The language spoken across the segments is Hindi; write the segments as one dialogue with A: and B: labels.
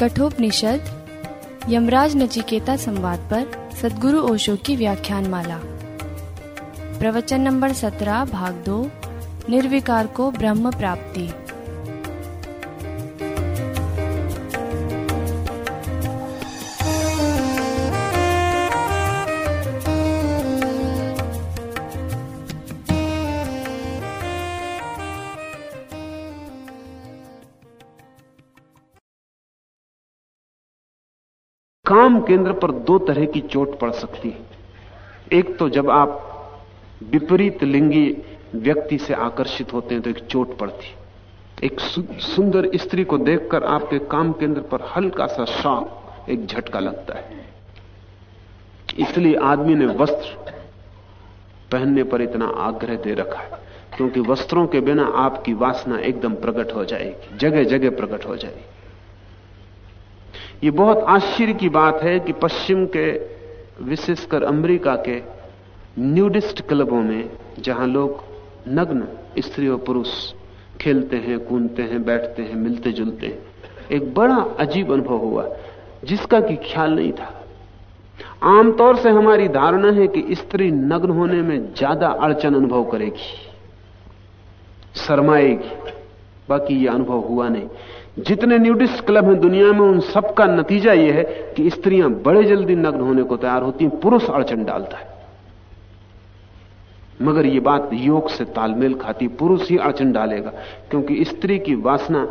A: कठोपनिषद यमराज नचिकेता संवाद पर सदगुरु ओशो की व्याख्यान माला प्रवचन नंबर सत्रह, भाग दो, निर्विकार को ब्रह्म प्राप्ति।
B: काम केंद्र पर दो तरह की चोट पड़ सकती है। एक तो जब आप विपरीत लिंगी व्यक्ति से आकर्षित होते हैं तो एक चोट पड़ती एक सुंदर स्त्री को देखकर आपके काम केंद्र पर हल्का सा शॉक, एक झटका लगता है। इसलिए आदमी ने वस्त्र पहनने पर इतना आग्रह दे रखा है, क्योंकि वस्त्रों के बिना आपकी वासना एकदम प्रकट हो जाएगी जगह जगह प्रकट हो जाएगी। ये बहुत आश्चर्य की बात है कि पश्चिम के, विशेषकर अमेरिका के, न्यूडिस्ट क्लबों में, जहाँ लोग नग्न स्त्री और पुरुष खेलते हैं, कूदते हैं, बैठते हैं, मिलते जुलते हैं, एक बड़ा अजीब अनुभव हुआ, जिसका कि ख्याल नहीं था। आमतौर से हमारी धारणा है कि स्त्री नग्न होने में ज़्यादा अड़चन अनुभव करेगी, शर्माएगी, बाकी यह अनुभव हुआ नहीं। जितने न्यूडिस्ट क्लब हैं दुनिया में, उन सबका नतीजा यह है कि स्त्रियाँ बड़े जल्दी नग्न होने को तैयार होती हैं, पुरुष अड़चन डालता है। मगर यह बात योग से तालमेल खाती, पुरुष ही अड़चन डालेगा, क्योंकि स्त्री की वासना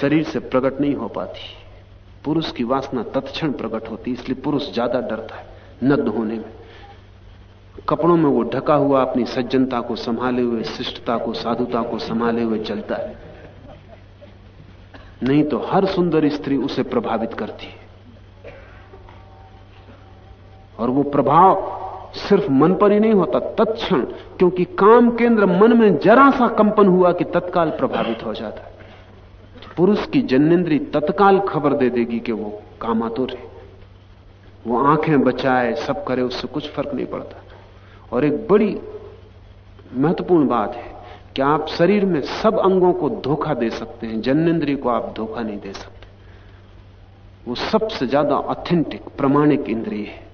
B: शरीर से प्रकट नहीं हो पाती। पुरुष की वासना तत्क्षण प्रकट होती, इसलिए पुरुष ज़्यादा डरता है नग्न होने में। कपड़ों में वो ढका हुआ अपनी सज्जनता को संभाले हुए, शिष्टता को, साधुता को संभाले हुए चलता है। नहीं तो हर सुंदर स्त्री उसे प्रभावित करती है। और वो प्रभाव सिर्फ़ मन पर ही नहीं होता, तत्क्षण, क्योंकि काम केंद्र मन में जरा सा कंपन हुआ कि तत्काल प्रभावित हो जाता है। पुरुष की जन्नेन्द्री तत्काल खबर दे देगी कि वो कामातुर है। वो आँखें बचाए, सब करे, उससे कुछ फ़र्क नहीं पड़ता। और एक बड़ी महत्वपूर्ण बात है कि आप शरीर में सब अंगों को धोखा दे सकते हैं जन्नेन्द्रिय को आप धोखा नहीं दे सकते। वो सबसे ज़्यादा ऑथेंटिक प्रमाणिक इंद्रिय है।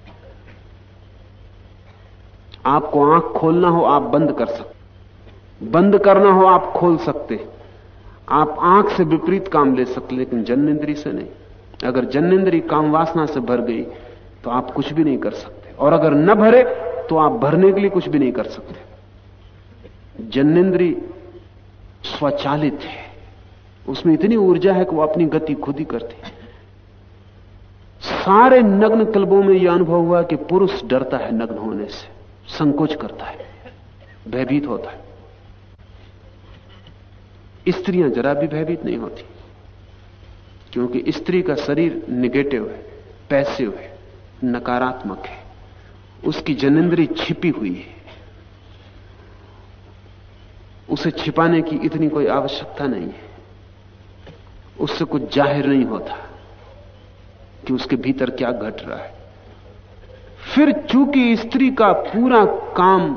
B: आपको आँख खोलना हो, आप बंद कर सकते बंद करना हो, आप खोल सकते आप आँख से विपरीत काम ले सकते लेकिन जन्नेन्द्रिय से नहीं। अगर जन्नेन्द्रिय काम वासना से भर गई तो आप कुछ भी नहीं कर सकते। और अगर न भरे तो आप भरने के लिए कुछ भी नहीं कर सकते। जन्नेन्द्री स्वचालित है। उसमें इतनी ऊर्जा है कि वो अपनी गति खुद ही करती सारे नग्न कल्बों में यह अनुभव हुआ कि पुरुष डरता है नग्न होने से, संकोच करता है, भयभीत होता है। स्त्रियाँ जरा भी भयभीत नहीं होती, क्योंकि स्त्री का शरीर निगेटिव है पैसिव है, नकारात्मक है। उसकी जनेन्द्री छिपी हुई है। उसे छिपाने की इतनी कोई आवश्यकता नहीं है। उससे कुछ ज़ाहिर नहीं होता कि उसके भीतर क्या घट रहा है। फिर चूँकि स्त्री का पूरा काम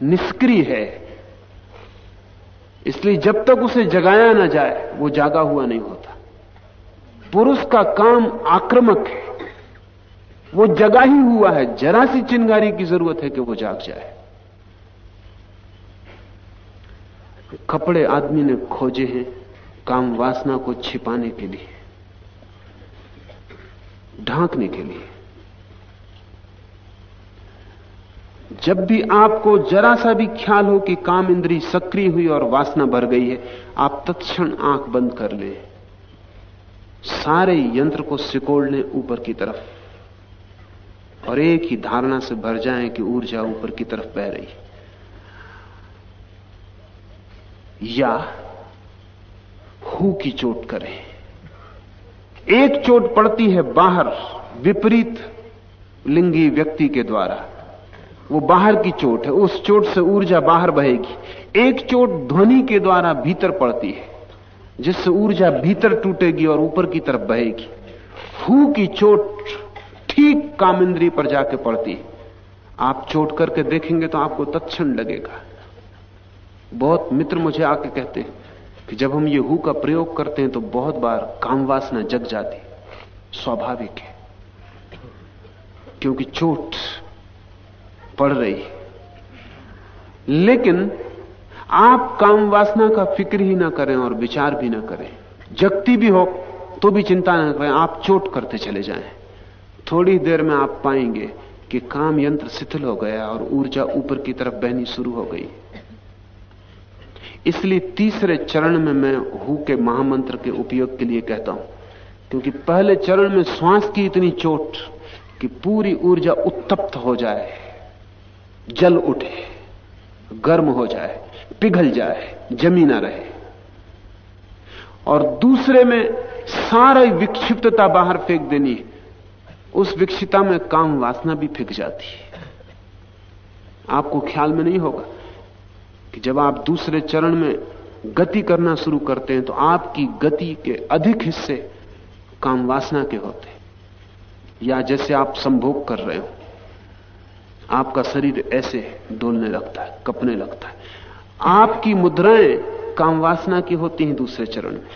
B: निष्क्रिय है, इसलिए जब तक उसे जगाया ना जाए, वो जागा हुआ नहीं होता। पुरुष का काम आक्रमक है। वो जगा ही हुआ है। जरा सी चिंगारी की ज़रूरत है कि वो जाग जाए। कपड़े आदमी ने खोजे हैं काम वासना को छिपाने के लिए, ढांकने के लिए। जब भी आपको जरा सा भी ख्याल हो कि काम इंद्री सक्रिय हुई और वासना भर गई है, आप तत्क्षण आँख बंद कर ले। सारे यंत्र को सिकोड़ लें ऊपर की तरफ़ और एक ही धारणा से भर जाएँ कि ऊर्जा ऊपर की तरफ़ बह रही है। या हु की चोट करें। एक चोट पड़ती है बाहर, विपरीत लिंगी व्यक्ति के द्वारा। वो बाहर की चोट है, उस चोट से ऊर्जा बाहर बहेगी। एक चोट ध्वनि के द्वारा भीतर पड़ती है, जिससे ऊर्जा भीतर टूटेगी और ऊपर की तरफ़ बहेगी। हु की चोट ठीक कामिंद्री पर जाके पड़ती है। आप चोट करके देखेंगे तो आपको तत्क्षण लगेगा। बहुत मित्र मुझे आके कहते हैं कि जब हम ये हु का प्रयोग करते हैं तो बहुत बार काम वासना जग जाती, स्वाभाविक है। क्योंकि चोट पड़ रही लेकिन आप काम वासना का फ़िक्र ही ना करें और विचार भी ना करें। जगती भी हो तो भी चिंता ना करें, आप चोट करते चले जाएँ। थोड़ी देर में आप पाएँगे कि काम यंत्र शिथिल हो गया और ऊर्जा ऊपर की तरफ़ बहनी शुरू हो गई। इसलिए तीसरे चरण में मैं हु के महामंत्र के उपयोग के लिए कहता हूँ। क्योंकि पहले चरण में श्वास की इतनी चोट कि पूरी ऊर्जा उत्तप्त हो जाए, जल उठे, गर्म हो जाए, पिघल जाए, जमी ना रहे। और दूसरे में सारी विक्षिप्तता बाहर फेंक देनी, उस विक्षिता में काम वासना भी फेंक जाती है। आपको ख्याल में नहीं होगा? कि जब आप दूसरे चरण में गति करना शुरू करते हैं तो आपकी गति के अधिक हिस्से काम वासना के होते हैं। या जैसे आप संभोग कर रहे हो, आपका शरीर ऐसे डोलने लगता है, कपने लगता है। आपकी मुद्राएँ काम वासना की होती हैं दूसरे चरण में।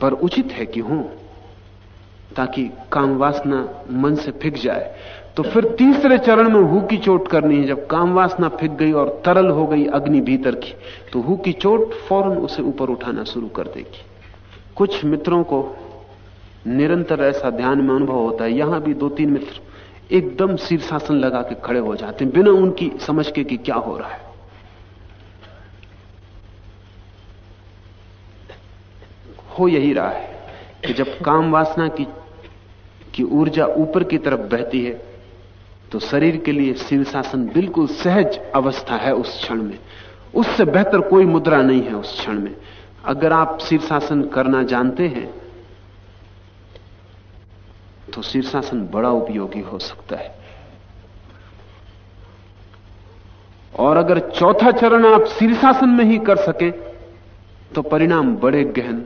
B: पर उचित है कि हो, ताकि काम वासना मन से फिक जाए। तो फिर तीसरे चरण में हु की चोट करनी है। जब काम वासना फिक गई और तरल हो गई अग्नि भीतर की तो हु की चोट फ़ौरन उसे ऊपर उठाना शुरू कर देगी। कुछ मित्रों को निरंतर ऐसा ध्यान में अनुभव होता है। यहाँ भी दो तीन मित्र एकदम शीर्षासन लगा के खड़े हो जाते हैं बिना उनकी समझ के कि क्या हो रहा है। हो यही रहा है कि जब काम वासना की की ऊर्जा ऊपर की तरफ़ बहती है तो शरीर के लिए शीर्षासन बिल्कुल सहज अवस्था है उस क्षण में। उससे बेहतर कोई मुद्रा नहीं है उस क्षण में। अगर आप शीर्षासन करना जानते हैं तो शीर्षासन बड़ा उपयोगी हो सकता है। और अगर चौथा चरण आप शीर्षासन में ही कर सके तो परिणाम बड़े गहन,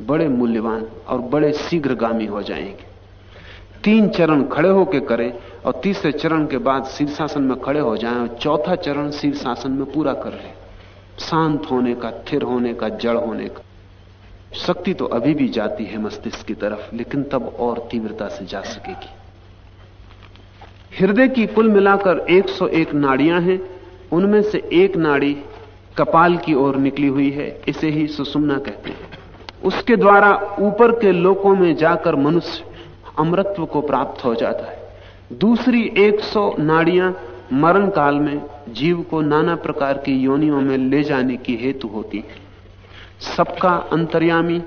B: बड़े मूल्यवान और बड़े शीघ्रगामी हो जाएँगे। तीन चरण खड़े होकर करें और तीसरे चरण के बाद शीर्षासन में खड़े हो जाएँ और चौथा चरण शीर्षासन में पूरा कर ले। शांत होने का थिर होने का, जड़ होने का। शक्ति तो अभी भी जाती है मस्तिष्क की तरफ़, लेकिन तब और तीव्रता से जा सकेगी। हृदय की कुल मिलाकर 101 नाड़ियाँ हैं। उनमें से एक नाड़ी कपाल की ओर निकली हुई है, इसे ही सुसुमना कहते हैं। उसके द्वारा ऊपर के लोकों में जाकर मनुष्य अमृत्व को प्राप्त हो जाता है। दूसरी 100 नाड़ियाँ मरण काल में जीव को नाना प्रकार की योनियों में ले जाने की हेतु होती है। सबका अंतर्यामी,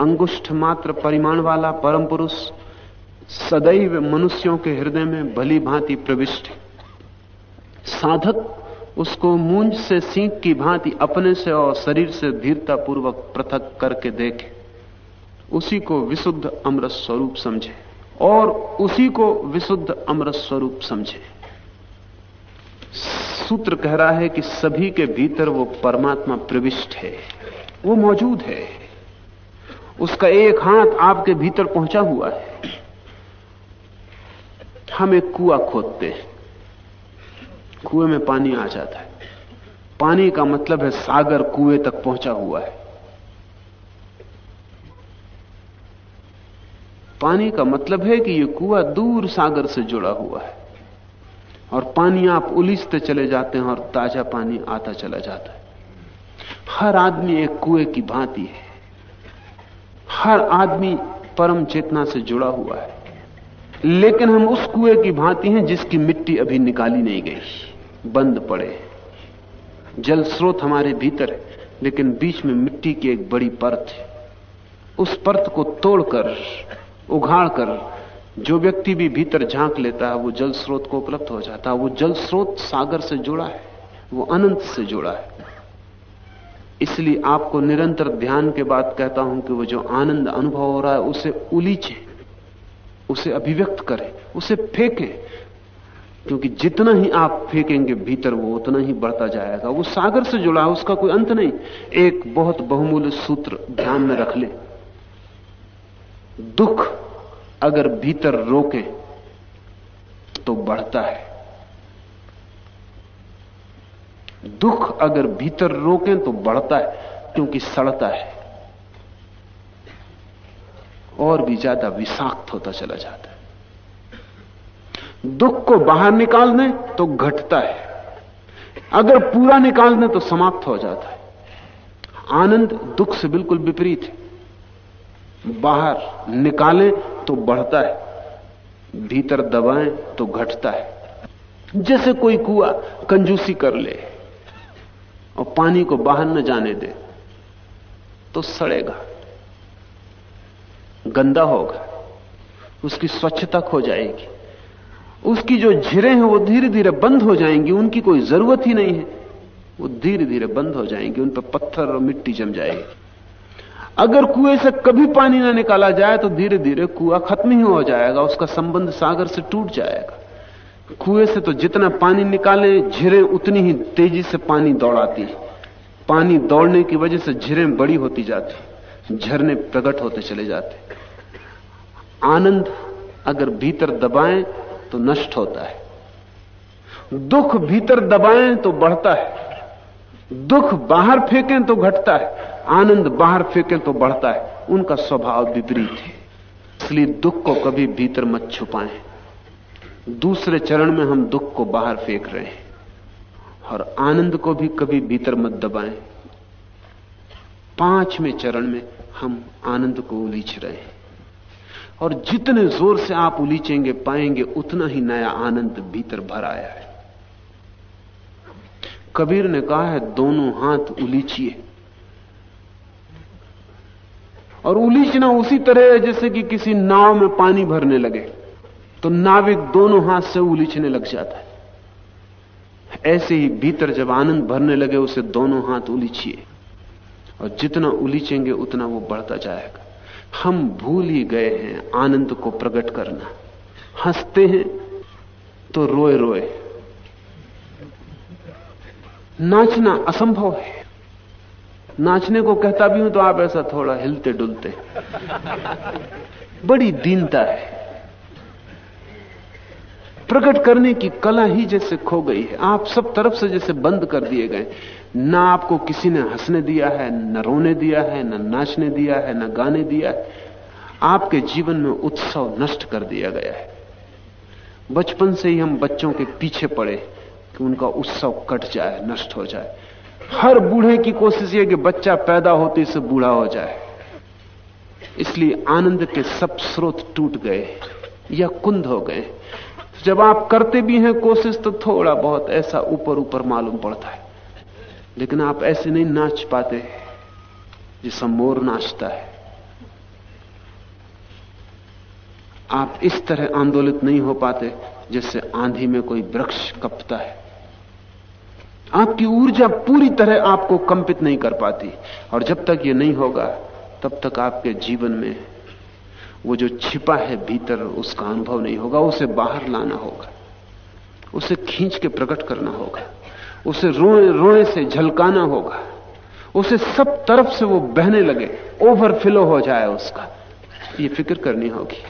B: अंगुष्ठ मात्र परिमाण वाला परम पुरुष सदैव मनुष्यों के हृदय में भली भांति प्रविष्ट साधक उसको मूंज से सीख की भांति अपने से और शरीर से धीरता पूर्वक पृथक करके देखे। उसी को विशुद्ध अमृत स्वरूप समझे और उसी को विशुद्ध अमृत स्वरूप समझे। सूत्र कह रहा है कि सभी के भीतर वो परमात्मा प्रविष्ट है। वो मौजूद है। उसका एक हाथ आपके भीतर पहुँचा हुआ है। हम एक कुआ खोदते हैं। कुएँ में पानी आ जाता है। पानी का मतलब है सागर कुएँ तक पहुँचा हुआ है। पानी का मतलब है कि यह कुआ दूर सागर से जुड़ा हुआ है। और पानी आप उलिसते चले जाते हैं और ताज़ा पानी आता चला जाता है। हर आदमी एक कुएँ की भांति है। हर आदमी परम चेतना से जुड़ा हुआ है। लेकिन हम उस कुएँ की भांति हैं जिसकी मिट्टी अभी निकाली नहीं गई। बंद पड़े जल स्रोत हमारे भीतर है, लेकिन बीच में मिट्टी की एक बड़ी परत है। उस परत को तोड़कर उघाड़कर जो व्यक्ति भी भीतर झाँक लेता है, वो जल स्रोत को उपलब्ध हो जाता है। वो जल स्रोत सागर से जुड़ा है, वो अनंत से जुड़ा है। इसलिए आपको निरंतर ध्यान के बाद कहता हूँ कि वो जो आनंद अनुभव हो रहा है, उसे उलीचे, उसे अभिव्यक्त करें, उसे फेंकें। क्योंकि जितना ही आप फेंकेंगे भीतर, वो उतना ही बढ़ता जाएगा। वो सागर से जुड़ा है, उसका कोई अंत नहीं। एक बहुत बहुमूल्य सूत्र ध्यान में रख ले। दुख अगर भीतर रोके तो बढ़ता है। दुख अगर भीतर रोकें तो बढ़ता है, क्योंकि सड़ता है। और भी ज़्यादा विषाक्त होता चला जाता है। दुख को बाहर निकाल दें तो घटता है। अगर पूरा निकाल दें तो समाप्त हो जाता है। आनंद दुख से बिल्कुल विपरीत है। बाहर निकालें तो बढ़ता है, भीतर दबाएँ तो घटता है। जैसे कोई कुआ कंजूसी कर ले और पानी को बाहर न जाने दे तो सड़ेगा, गंदा होगा, उसकी स्वच्छता खो जाएगी। उसकी जो झिरे हैं वो धीरे धीरे बंद हो जाएँगी, उनकी कोई ज़रूरत ही नहीं है। वो धीरे धीरे बंद हो जाएँगी, उन पर पत्थर और मिट्टी जम जाएगी। अगर कुएँ से कभी पानी ना निकाला जाए तो धीरे धीरे कुआ खत्म ही हो जाएगा, उसका संबंध सागर से टूट जाएगा। कुएँ से तो जितना पानी निकाले, झिरे उतनी ही तेज़ी से पानी दौड़ाती है। पानी दौड़ने की वजह से झिरे बड़ी होती जाती झरने प्रकट होते चले जाते आनंद अगर भीतर दबाएँ तो नष्ट होता है। दुख भीतर दबाएँ तो बढ़ता है। दुख बाहर फेंकें तो घटता है, आनंद बाहर फेंकें तो बढ़ता है। उनका स्वभाव विपरीत है। इसलिए दुख को कभी भीतर मत छुपाएँ। दूसरे चरण में हम दुख को बाहर फेंक रहे हैं और आनंद को भी कभी भीतर मत दबाएँ। पाँचवें चरण में हम आनंद को उलीच रहे हैं। और जितने ज़ोर से आप उलीचेंगे, पाएँगे, उतना ही नया आनंद भीतर भर आया है। कबीर ने कहा है, दोनों हाथ उलीचिए। और उलीचना उसी तरह है, जैसे कि किसी नाव में पानी भरने लगे तो नाविक दोनों हाथ से उलीचने लग जाता है। ऐसे ही भीतर जब आनंद भरने लगे, उसे दोनों हाथ उलीचिए। और जितना उलीचेंगे, उतना वो बढ़ता जाएगा। हम भूल ही गए हैं आनंद को प्रकट करना। हँसते हैं तो रोए रोए नाचना असंभव है। नाचने को कहता भी हूँ तो आप ऐसा थोड़ा हिलते डुलते। बड़ी दीनता है। प्रकट करने की कला ही जैसे खो गई है। आप सब तरफ़ से जैसे बंद कर दिए गए। ना आपको किसी ने हंसने दिया है, न रोने दिया है, न नाचने दिया है, न गाने दिया है। आपके जीवन में उत्सव नष्ट कर दिया गया है। बचपन से ही हम बच्चों के पीछे पड़े। कि उनका उत्सव कट जाए, नष्ट हो जाए। हर बूढ़े की कोशिश यह कि बच्चा पैदा होते से बूढ़ा हो जाए। इसलिए आनंद के सब स्रोत टूट गए या कुंद हो गए। जब आप करते भी हैं कोशिश तो थोड़ा बहुत ऐसा ऊपर ऊपर मालूम पड़ता है। लेकिन आप ऐसे नहीं नाच पाते जैसा मोर नाचता है। आप इस तरह आंदोलित नहीं हो पाते जैसे आंधी में कोई वृक्ष कपता है। आपकी ऊर्जा पूरी तरह आपको कंपित नहीं कर पाती। और जब तक ये नहीं होगा, तब तक आपके जीवन में वो जो छिपा है भीतर, उसका अनुभव नहीं होगा। उसे बाहर लाना होगा। उसे खींच के प्रकट करना होगा। उसे रोए रोए से झलकाना होगा। उसे सब तरफ़ से वो बहने लगे। ओवरफ्लो हो जाए उसका। ये फ़िक्र करनी होगी।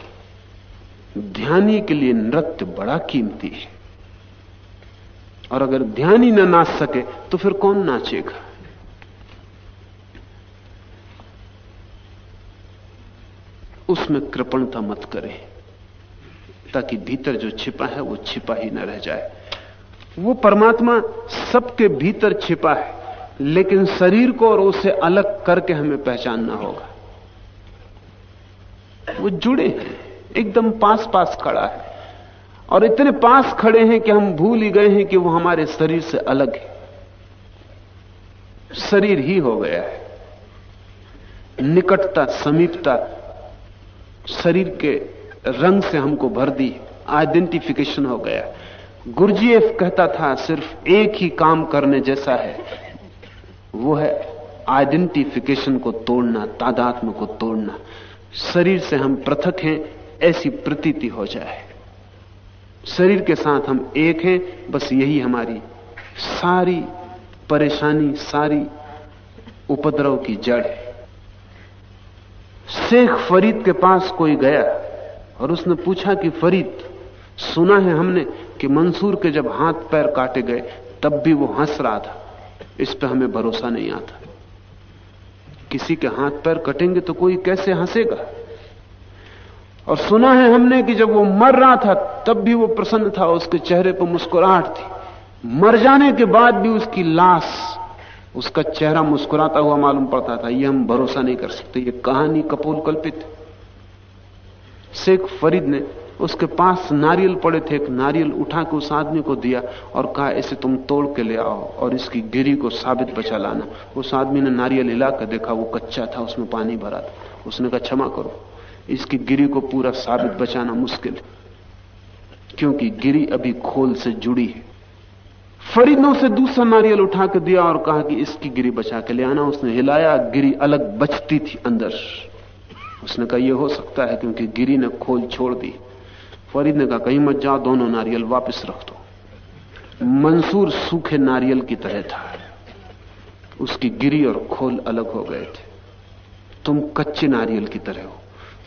B: ध्यानी के लिए नृत्य बड़ा कीमती है। और अगर ध्यान ही ना नाच सके तो फिर कौन नाचेगा? उसमें कृपणता मत करें, ताकि भीतर जो छिपा है, वो छिपा ही न रह जाए। वो परमात्मा सबके भीतर छिपा है, लेकिन शरीर को और उसे अलग करके हमें पहचानना होगा। वो जुड़े हैं, एकदम पास पास खड़ा है। और इतने पास खड़े हैं कि हम भूल ही गए हैं कि वो हमारे शरीर से अलग है। शरीर ही हो गया है। निकटता, समीपता शरीर के रंग से हमको भर दी। आइडेंटिफिकेशन हो गया। गुरजीएफ कहता था, सिर्फ़ एक ही काम करने जैसा है। वो है आइडेंटिफिकेशन को तोड़ना तादात्म को तोड़ना। शरीर से हम पृथक हैं, ऐसी प्रतीति हो जाए। शरीर के साथ हम एक हैं, बस यही हमारी सारी परेशानी, सारी उपद्रव की जड़ है। शेख फरीद के पास कोई गया और उसने पूछा कि फरीद, सुना है हमने कि मंसूर के जब हाथ पैर काटे गए, तब भी वो हंस रहा था। इस पर हमें भरोसा नहीं आता। किसी के हाथ पैर कटेंगे तो कोई कैसे हंसेगा? और सुना है हमने कि जब वो मर रहा था, तब भी वो प्रसन्न था, उसके चेहरे पर मुस्कुराहट थी। मर जाने के बाद भी उसकी लाश, उसका चेहरा मुस्कुराता हुआ मालूम पड़ता था, ये हम भरोसा नहीं कर सकते, ये कहानी कपोल कल्पित शेख फरीद ने उसके पास नारियल पड़े थे, एक नारियल उठा के उस आदमी को दिया और कहा, इसे तुम तोड़ के ले आओ और इसकी गिरी को साबित बचा लाना। उस आदमी ने नारियल हिला कर देखा, वो कच्चा था, उसमें पानी भरा था। उसने कहा, क्षमा करो। इसकी गिरी को पूरा साबित बचाना मुश्किल है। क्योंकि गिरी अभी खोल से जुड़ी है। फरीद ने उसे दूसरा नारियल उठा के दिया और कहा कि इसकी गिरी बचा के ले आना। उसने हिलाया, गिरी अलग बचती थी अंदर। उसने कहा यह हो सकता है क्योंकि गिरी ने खोल छोड़ दी। फरीद ने कहा, कहीं मत जाओ दोनों नारियल वापस रख दो। मंसूर सूखे नारियल की तरह था। उसकी गिरी और खोल अलग हो गए थे। तुम कच्चे नारियल की तरह हो।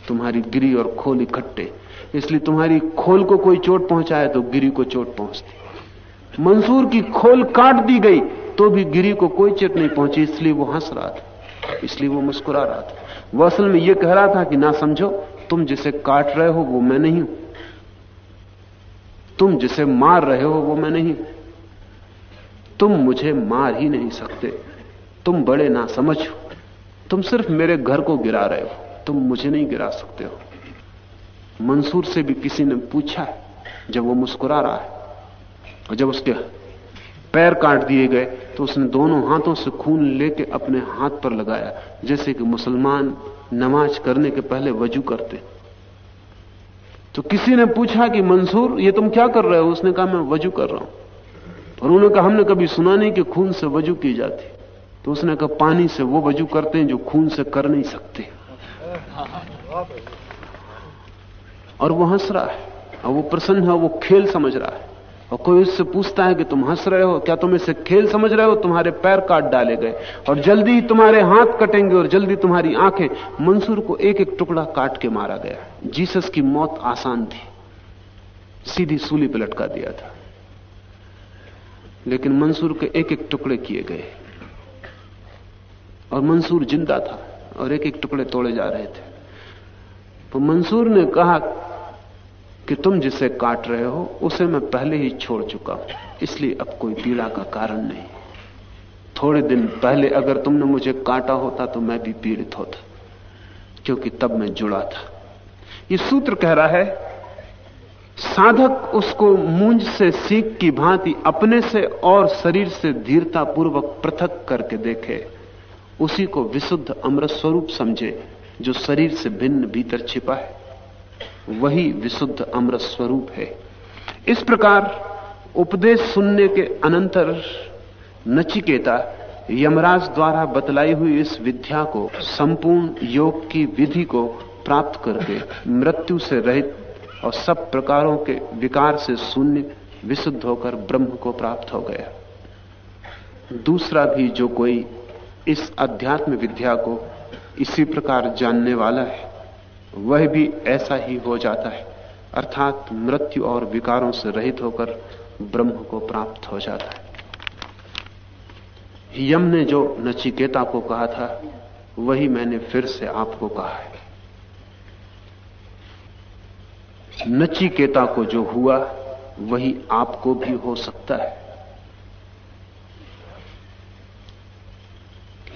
B: तुम्हारी गिरी और खोल इकट्ठे। इसलिए तुम्हारी खोल को कोई चोट पहुँचाए तो गिरी को चोट पहुँचती। मंसूर की खोल काट दी गई तो भी गिरी को कोई चोट नहीं पहुँची, इसलिए वो हंस रहा था। इसलिए वो मुस्कुरा रहा था। वो असल में ये कह रहा था कि ना समझो, तुम जिसे काट रहे हो वो मैं नहीं हूँ। तुम जिसे मार रहे हो वो मैं नहीं तुम मुझे मार ही नहीं सकते। तुम बड़े ना समझ तुम सिर्फ़ मेरे घर को गिरा रहे हो। तुम मुझे नहीं गिरा सकते हो। मंसूर से भी किसी ने पूछा जब वो मुस्कुरा रहा है, और जब उसके पैर काट दिए गए तो उसने दोनों हाथों से खून लेके अपने हाथ पर लगाया, जैसे कि मुसलमान नमाज़ करने के पहले वज़ू करते। तो किसी ने पूछा कि, मंसूर, ये तुम क्या कर रहे हो? उसने कहा, मैं वज़ू कर रहा हूँ। और उन्होंने कहा, हमने कभी सुना नहीं कि खून से वज़ू की जाती। तो उसने कहा, पानी से वो वज़ू करते हैं जो खून से कर नहीं सकते। और वो हंस रहा है। और वो प्रसन्न है, वो खेल समझ रहा है। और कोई उससे पूछता है कि तुम हंस रहे हो, क्या तुम इसे खेल समझ रहे हो? तुम्हारे पैर काट डाले गए। और जल्दी तुम्हारे हाथ कटेंगे और जल्दी तुम्हारी आँखें, मंसूर को एक एक टुकड़ा काट के मारा गया। जीसस की मौत आसान थी। सीधी सूली पर लटका दिया था। लेकिन मंसूर के एक एक टुकड़े किए गए। और मंसूर ज़िंदा था। और एक एक टुकड़े तोड़े जा रहे थे। तो मंसूर ने कहा कि तुम जिसे काट रहे हो, उसे मैं पहले ही छोड़ चुका हूँ। इसलिए अब कोई पीड़ा का कारण नहीं। थोड़े दिन पहले अगर तुमने मुझे काटा होता तो मैं भी पीड़ित होता, क्योंकि तब मैं जुड़ा था। ये सूत्र कह रहा है, साधक उसको मूंज से, सीख की भांति अपने से और शरीर से धीरता पूर्वक पृथक करके देखे। उसी को विशुद्ध अमृत स्वरूप समझे, जो शरीर से भिन्न भीतर छिपा है। वही विशुद्ध अमृत स्वरूप है। इस प्रकार उपदेश सुनने के अनंतर नचिकेता यमराज द्वारा बतलाई हुई इस विद्या को, संपूर्ण योग की विधि को प्राप्त करके मृत्यु से रहित और सब प्रकारों के विकार से शून्य विशुद्ध होकर ब्रह्म को प्राप्त हो गया। दूसरा भी जो कोई इस अध्यात्म विद्या को इसी प्रकार जानने वाला है। वह भी ऐसा ही हो जाता है, अर्थात मृत्यु और विकारों से रहित होकर ब्रह्म को प्राप्त हो जाता है। यम ने जो नचिकेता को कहा था, वही मैंने फिर से आपको कहा है। नचिकेता को जो हुआ, वही आपको भी हो सकता है।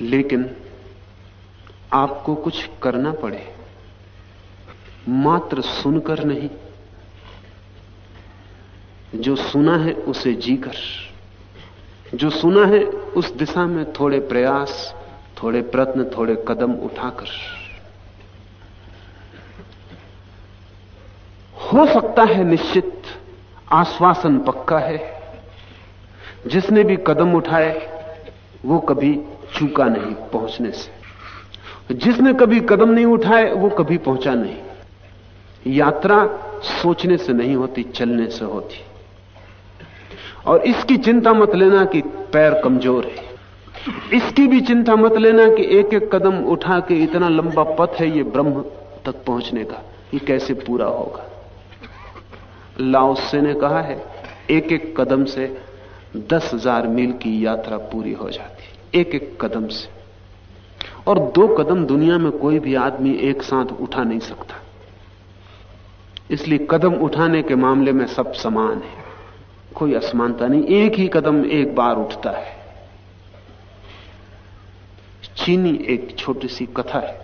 B: लेकिन आपको कुछ करना पड़े, मात्र सुनकर नहीं। जो सुना है उसे जीकर, जो सुना है उस दिशा में थोड़े प्रयास, थोड़े प्रयत्न, थोड़े कदम उठाकर। हो सकता है निश्चित आश्वासन पक्का है, जिसने भी कदम उठाए, वो कभी चूका नहीं पहुँचने से। जिसने कभी कदम नहीं उठाए, वो कभी पहुँचा नहीं। यात्रा सोचने से नहीं होती, चलने से होती। और इसकी चिंता मत लेना कि पैर कमज़ोर है। इसकी भी चिंता मत लेना कि एक एक कदम उठा के इतना लंबा पथ है ये ब्रह्म तक पहुँचने का। ये कैसे पूरा होगा? लाओसे ने कहा है एक एक कदम से दस हज़ार मील की यात्रा पूरी हो जाती एक एक कदम से। और दो कदम दुनिया में कोई भी आदमी एक साथ उठा नहीं सकता। इसलिए कदम उठाने के मामले में सब समान है। कोई असमानता नहीं, एक ही कदम एक बार उठता है। चीनी एक छोटी सी कथा है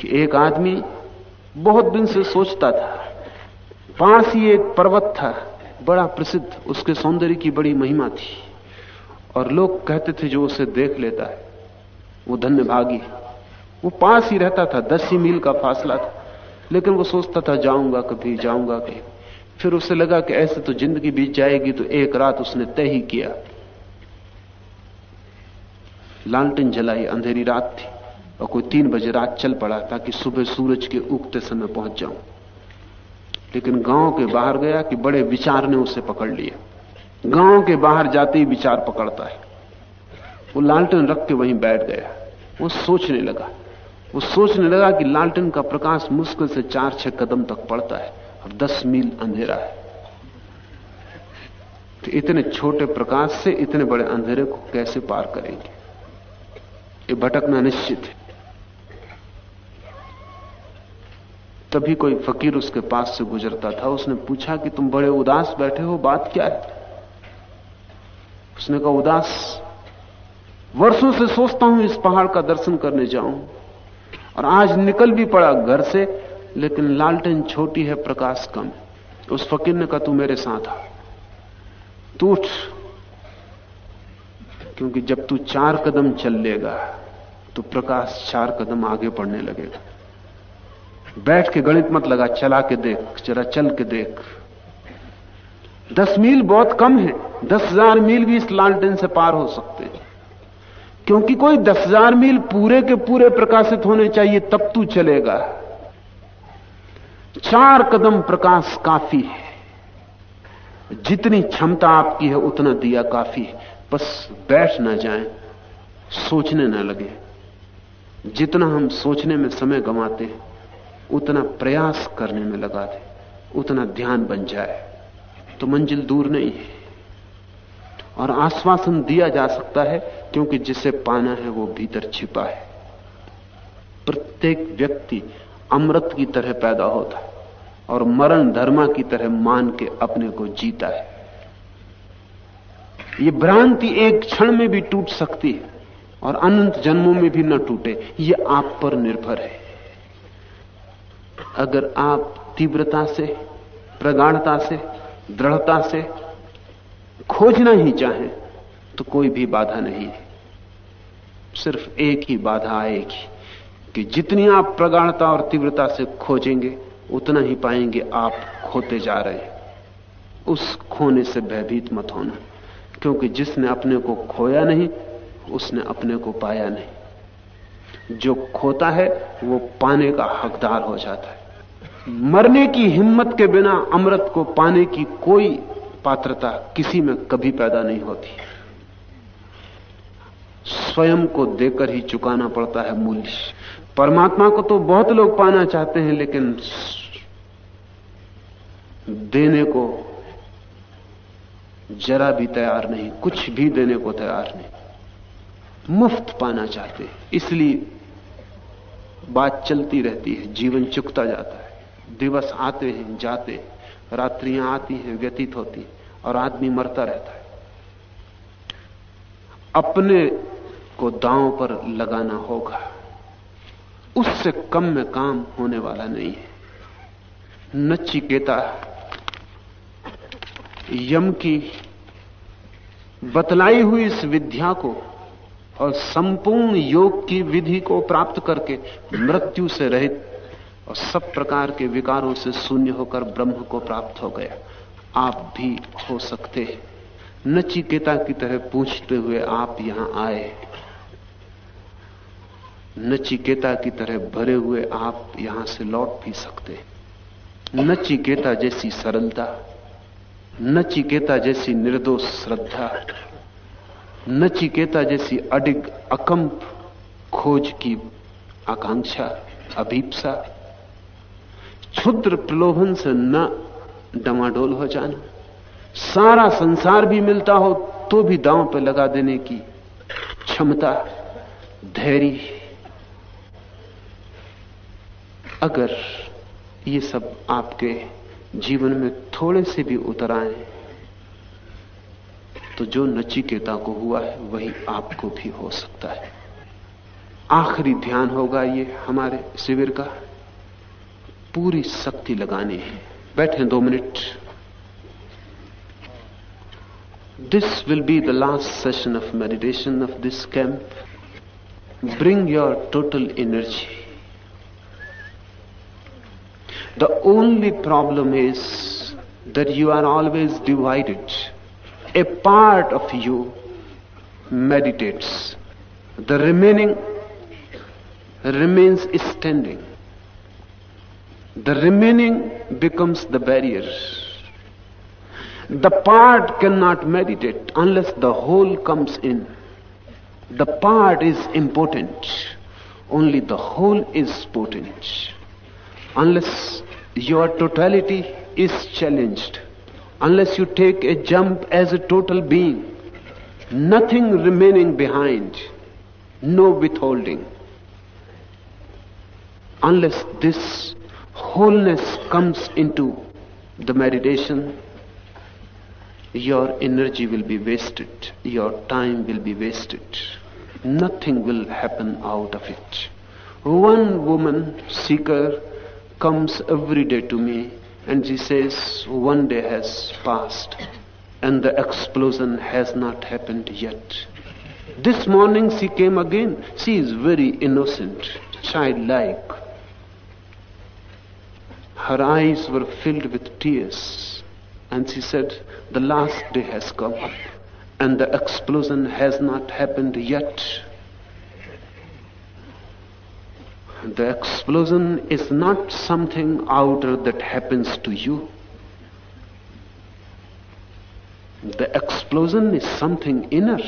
B: कि एक आदमी बहुत दिन से सोचता था पास ही एक पर्वत था, बड़ा प्रसिद्ध, उसके सौंदर्य की बड़ी महिमा थी। और लोग कहते थे जो उसे देख लेता है, वो धन्य भागी वो पास ही रहता था, दस ही मील का फासला था, लेकिन वो सोचता था, जाऊँगा कभी, जाऊँगा कहीं। फिर उसे लगा कि ऐसे तो ज़िंदगी बीत जाएगी तो एक रात उसने तय ही किया। लालटेन जलाई, अंधेरी रात थी, और कोई तीन बजे रात चल पड़ा ताकि सुबह सूरज के उगते समय पहुँच जाऊँ। लेकिन गाँव के बाहर गया कि बड़े विचार ने उसे पकड़ लिया गाँव के बाहर जाते ही विचार पकड़ता है। वो लालटेन रख के वहीं बैठ गया। वो सोचने लगा। वो सोचने लगा कि लालटेन का प्रकाश मुश्किल से चार, छह कदम तक पड़ता है। और दस मील अंधेरा है। तो इतने छोटे प्रकाश से इतने बड़े अंधेरे को कैसे पार करेंगे? ये भटकना निश्चित है। तभी कोई फकीर उसके पास से गुजरता था। उसने पूछा कि तुम बड़े उदास बैठे हो, बात क्या है? उसने कहा, उदास, वर्षों से सोचता हूँ इस पहाड़ का दर्शन करने जाऊँ। और आज निकल भी पड़ा घर से, लेकिन लालटेन छोटी है, प्रकाश कम। उस फकीर ने कहा, तू मेरे साथ आ। तू उठ, क्योंकि जब तू चार कदम चल लेगा तो प्रकाश चार कदम आगे बढ़ने लगेगा। बैठ के गणित मत लगा, चला के देख, जरा चल के देख। दस मील बहुत कम है। दस हज़ार मील भी इस लालटेन से पार हो सकते हैं। क्योंकि कोई दस हज़ार मील पूरे के पूरे प्रकाशित होने चाहिए, तब तू चलेगा। चार कदम प्रकाश काफ़ी है। जितनी क्षमता आपकी है, उतना दिया काफ़ी है। बस बैठ ना जाए, सोचने ना लगे। जितना हम सोचने में समय गंवाते हैं, उतना प्रयास करने में लगा दे उतना ध्यान बन जाए। तो मंजिल दूर नहीं है। और आश्वासन दिया जा सकता है, क्योंकि जिसे पाना है वो भीतर छिपा है। प्रत्येक व्यक्ति अमृत की तरह पैदा होता है और मरण धर्मा की तरह मान के अपने को जीता है। ये भ्रांति एक क्षण में भी टूट सकती है और अनंत जन्मों में भी न टूटे, ये आप पर निर्भर है। अगर आप तीव्रता से, प्रगाढ़ता से, दृढ़ता से खोजना ही चाहें तो कोई भी बाधा नहीं है। सिर्फ़ एक ही बाधा आएगी कि जितनी आप प्रगाढ़ता और तीव्रता से खोजेंगे, उतना ही पाएँगे आप खोते जा रहे हैं। उस खोने से भयभीत मत होना, क्योंकि जिसने अपने को खोया नहीं, उसने अपने को पाया नहीं। जो खोता है, वो पाने का हकदार हो जाता है। मरने की हिम्मत के बिना अमृत को पाने की कोई पात्रता किसी में कभी पैदा नहीं होती। स्वयं को देकर ही चुकाना पड़ता है मूल्य। परमात्मा को तो बहुत लोग पाना चाहते हैं, लेकिन देने को जरा भी तैयार नहीं, कुछ भी देने को तैयार नहीं। मुफ़्त पाना चाहते हैं, इसलिए बात चलती रहती है, जीवन चुकता जाता है। दिवस आते हैं, जाते हैं। रात्रियाँ आती हैं, व्यतीत होती और आदमी मरता रहता है। अपने को दांव पर लगाना होगा। उससे कम में काम होने वाला नहीं है। नचिकेता, यम की बतलाई हुई इस विद्या को और संपूर्ण योग की विधि को प्राप्त करके मृत्यु से रहित और सब प्रकार के विकारों से शून्य होकर ब्रह्म को प्राप्त हो गया। आप भी हो सकते हैं। नचिकेता की तरह पूछते हुए आप यहाँ आए। नचिकेता की तरह भरे हुए आप यहाँ से लौट भी सकते नचिकेता जैसी सरलता, नचिकेता जैसी निर्दोष श्रद्धा, नचिकेता जैसी अडिग अकंप खोज की आकांक्षा, अभीपसा क्षुद्र प्रलोभन से न डमाडोल हो जाना। सारा संसार भी मिलता हो तो भी दांव पे लगा देने की क्षमता, धैर्य अगर ये सब आपके जीवन में थोड़े से भी उतर आए तो जो नचिकेता को हुआ है, वही आपको भी हो सकता है। आखिरी ध्यान होगा ये हमारे शिविर का। पूरी शक्ति लगाने है। बैठे दो minute. This will be the last session of meditation of this camp bring your total energy the only problem is that you are always divided a part of you meditates the remaining remains standing. The remaining becomes the barrier. The part cannot meditate unless the whole comes in. The part is important. Only the whole is potent. Unless your totality is challenged, unless you take a jump as a total being, nothing remaining behind, no withholding. Unless this wholeness comes into the meditation, your energy will be wasted, your time will be wasted. Nothing will happen out of it. One woman seeker comes every day to me and she says, One day has passed and the explosion has not happened yet. This morning she came again. She is very innocent, childlike. Her eyes were filled with tears and she said, The last day has come and the explosion has not happened yet. The explosion is not something outer that happens to you. The explosion is something inner.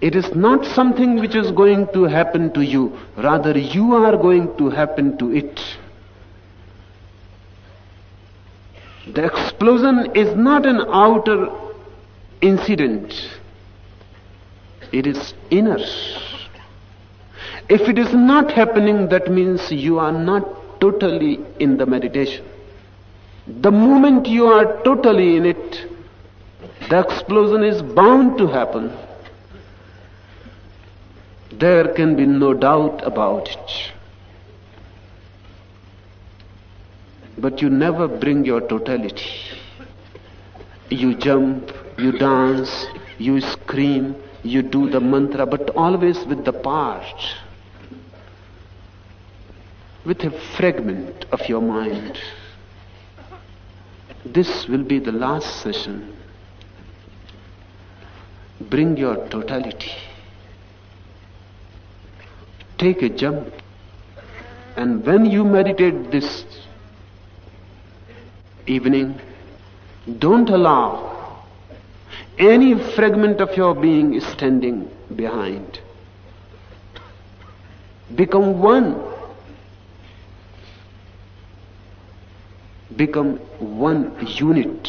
B: It is not something which is going to happen to you, rather, you are going to happen to it. The explosion is not an outer incident, it is inner. If it is not happening, that means you are not totally in the meditation. The moment you are totally in it, the explosion is bound to happen. There can be no doubt about it. But you never bring your totality. You jump, you dance, you scream, you do the mantra, but always with the part, with a fragment of your mind. This will be the last session. Bring your totality. Take a jump. And when you meditate this evening, don't allow any fragment of your being standing behind. Become one. Become one unit.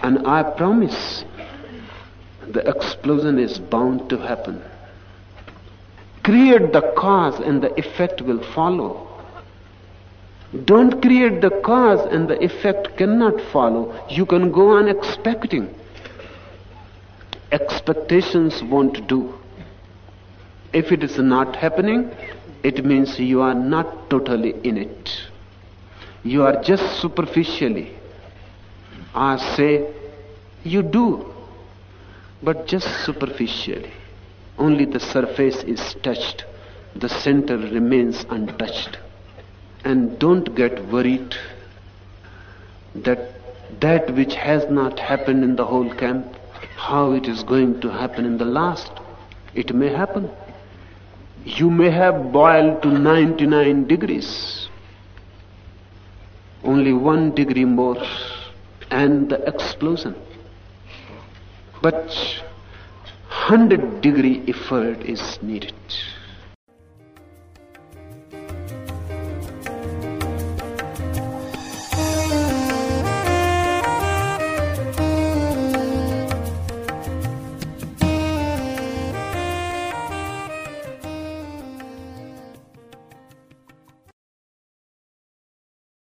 B: And I promise the explosion is bound to happen. Create the cause and the effect will follow. Don't create the cause and the effect cannot follow. You can go on expecting. Expectations won't do. If it is not happening, it means you are not totally in it. You are just superficially. I say, you do, but just superficially. Only the surface is touched, the center remains untouched. And don't get worried that that which has not happened in the whole camp, how it is going to happen in the last. It may happen. You may have boiled to 99 degrees. Only one degree more and the explosion. But 100 degree effort is needed.